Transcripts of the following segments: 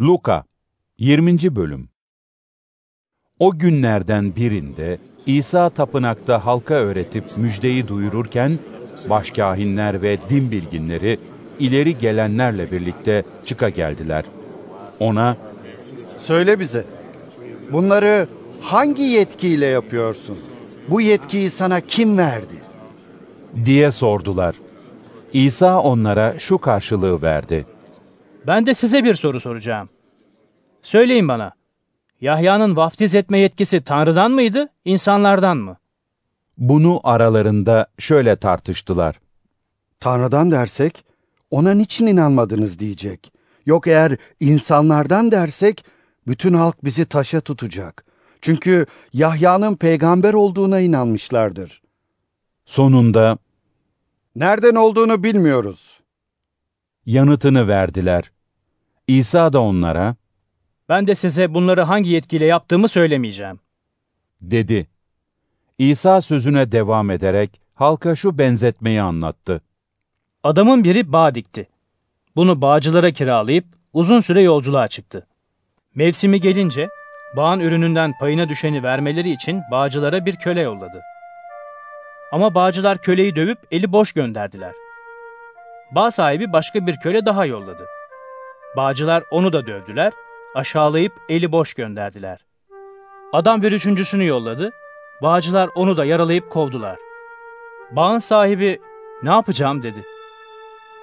Luka 20. Bölüm O günlerden birinde İsa tapınakta halka öğretip müjdeyi duyururken, başkâhinler ve din bilginleri ileri gelenlerle birlikte çıka geldiler. Ona, Söyle bize, bunları hangi yetkiyle yapıyorsun? Bu yetkiyi sana kim verdi? diye sordular. İsa onlara şu karşılığı verdi. Ben de size bir soru soracağım. Söyleyin bana, Yahya'nın vaftiz etme yetkisi Tanrı'dan mıydı, insanlardan mı? Bunu aralarında şöyle tartıştılar. Tanrı'dan dersek, ona niçin inanmadınız diyecek. Yok eğer insanlardan dersek, bütün halk bizi taşa tutacak. Çünkü Yahya'nın peygamber olduğuna inanmışlardır. Sonunda Nereden olduğunu bilmiyoruz. Yanıtını verdiler. İsa da onlara Ben de size bunları hangi yetkiyle yaptığımı söylemeyeceğim. dedi. İsa sözüne devam ederek halka şu benzetmeyi anlattı. Adamın biri bağ dikti. Bunu bağcılara kiralayıp uzun süre yolculuğa çıktı. Mevsimi gelince bağın ürününden payına düşeni vermeleri için bağcılara bir köle yolladı. Ama bağcılar köleyi dövüp eli boş gönderdiler. Bağ sahibi başka bir köle daha yolladı. Bağcılar onu da dövdüler, aşağılayıp eli boş gönderdiler. Adam bir üçüncüsünü yolladı, bağcılar onu da yaralayıp kovdular. Bağın sahibi ne yapacağım dedi.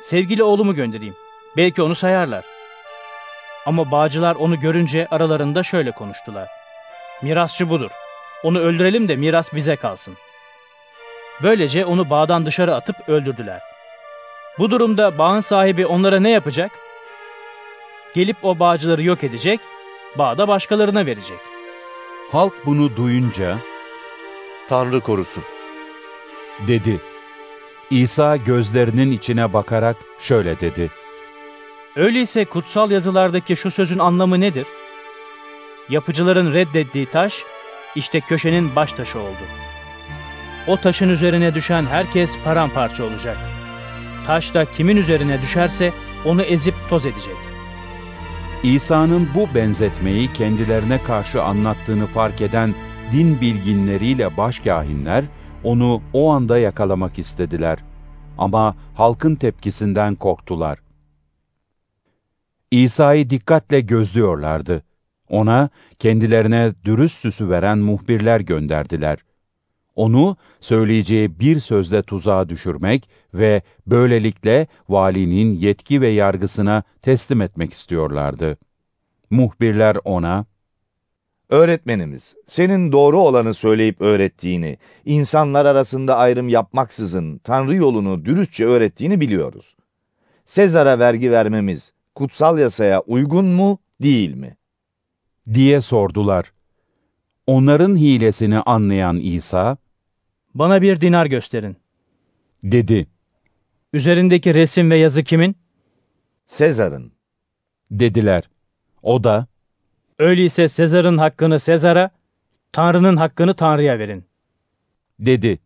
Sevgili oğlumu göndereyim. Belki onu sayarlar. Ama bağcılar onu görünce aralarında şöyle konuştular. Mirasçı budur. Onu öldürelim de miras bize kalsın. Böylece onu bağdan dışarı atıp öldürdüler. Bu durumda bağın sahibi onlara ne yapacak? Gelip o bağcıları yok edecek, bağda başkalarına verecek. Halk bunu duyunca Tanrı korusun. dedi. İsa gözlerinin içine bakarak şöyle dedi. Öyleyse kutsal yazılardaki şu sözün anlamı nedir? Yapıcıların reddettiği taş, işte köşenin baş taşı oldu. O taşın üzerine düşen herkes paramparça olacak. Taş da kimin üzerine düşerse onu ezip toz edecek. İsa'nın bu benzetmeyi kendilerine karşı anlattığını fark eden din bilginleriyle başkâhinler onu o anda yakalamak istediler. Ama halkın tepkisinden korktular. İsa'yı dikkatle gözlüyorlardı. Ona kendilerine dürüst süsü veren muhbirler gönderdiler. Onu söyleyeceği bir sözle tuzağa düşürmek ve böylelikle valinin yetki ve yargısına teslim etmek istiyorlardı. Muhbirler ona, Öğretmenimiz, senin doğru olanı söyleyip öğrettiğini, insanlar arasında ayrım yapmaksızın Tanrı yolunu dürüstçe öğrettiğini biliyoruz. Sezar'a vergi vermemiz kutsal yasaya uygun mu, değil mi? diye sordular. Onların hilesini anlayan İsa, Bana bir dinar gösterin. dedi, Üzerindeki resim ve yazı kimin? Sezar'ın. dediler. O da, Öyleyse Sezar'ın hakkını Sezar'a, Tanrı'nın hakkını Tanrı'ya verin. dedi.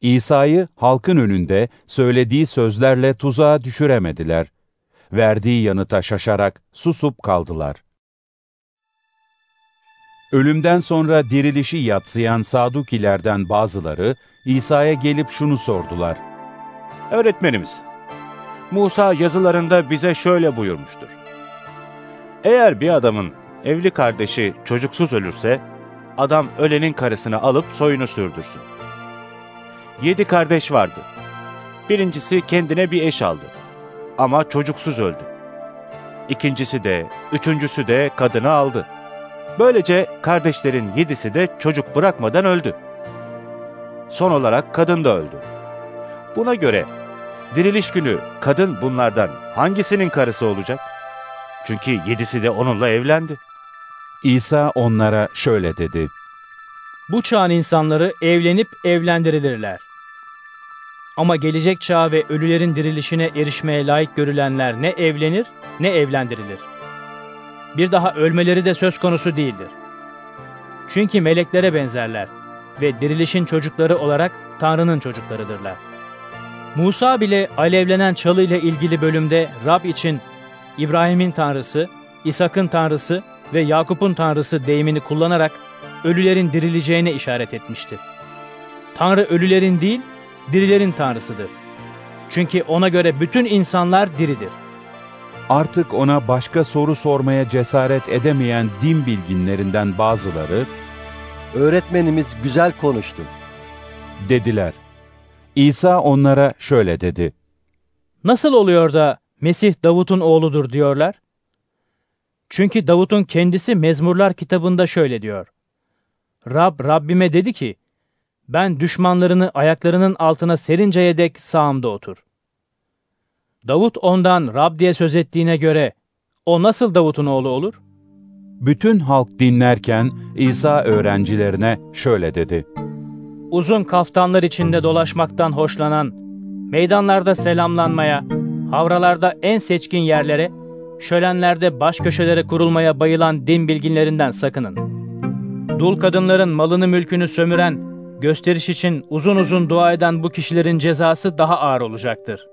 İsa'yı halkın önünde söylediği sözlerle tuzağa düşüremediler. Verdiği yanıta şaşarak susup kaldılar. Ölümden sonra dirilişi yatsıyan Sadukilerden bazıları İsa'ya gelip şunu sordular. Öğretmenimiz, Musa yazılarında bize şöyle buyurmuştur. Eğer bir adamın evli kardeşi çocuksuz ölürse, adam ölenin karısını alıp soyunu sürdürsün. Yedi kardeş vardı. Birincisi kendine bir eş aldı. Ama çocuksuz öldü. İkincisi de, üçüncüsü de kadını aldı. Böylece kardeşlerin yedisi de çocuk bırakmadan öldü. Son olarak kadın da öldü. Buna göre diriliş günü kadın bunlardan hangisinin karısı olacak? Çünkü yedisi de onunla evlendi. İsa onlara şöyle dedi. Bu çağın insanları evlenip evlendirilirler. Ama gelecek çağ ve ölülerin dirilişine erişmeye layık görülenler ne evlenir ne evlendirilir. Bir daha ölmeleri de söz konusu değildir. Çünkü meleklere benzerler ve dirilişin çocukları olarak Tanrı'nın çocuklarıdırlar. Musa bile alevlenen çalı ile ilgili bölümde Rab için İbrahim'in Tanrısı, İshak'ın tanrısı ve Yakup'un tanrısı deyimini kullanarak ölülerin dirileceğine işaret etmişti. Tanrı ölülerin değil, dirilerin tanrısıdır. Çünkü ona göre bütün insanlar diridir. Artık ona başka soru sormaya cesaret edemeyen din bilginlerinden bazıları Öğretmenimiz güzel konuştu. dediler. İsa onlara şöyle dedi. Nasıl oluyor da Mesih Davut'un oğludur diyorlar? Çünkü Davut'un kendisi Mezmurlar kitabında şöyle diyor. Rab Rabbime dedi ki, ben düşmanlarını ayaklarının altına serinceye dek sağımda otur. Davut ondan Rab diye söz ettiğine göre, o nasıl Davut'un oğlu olur? Bütün halk dinlerken İsa öğrencilerine şöyle dedi. Uzun kaftanlar içinde dolaşmaktan hoşlanan, meydanlarda selamlanmaya, havralarda en seçkin yerlere, şölenlerde baş köşelere kurulmaya bayılan din bilginlerinden sakının. Dul kadınların malını mülkünü sömüren, gösteriş için uzun uzun dua eden bu kişilerin cezası daha ağır olacaktır.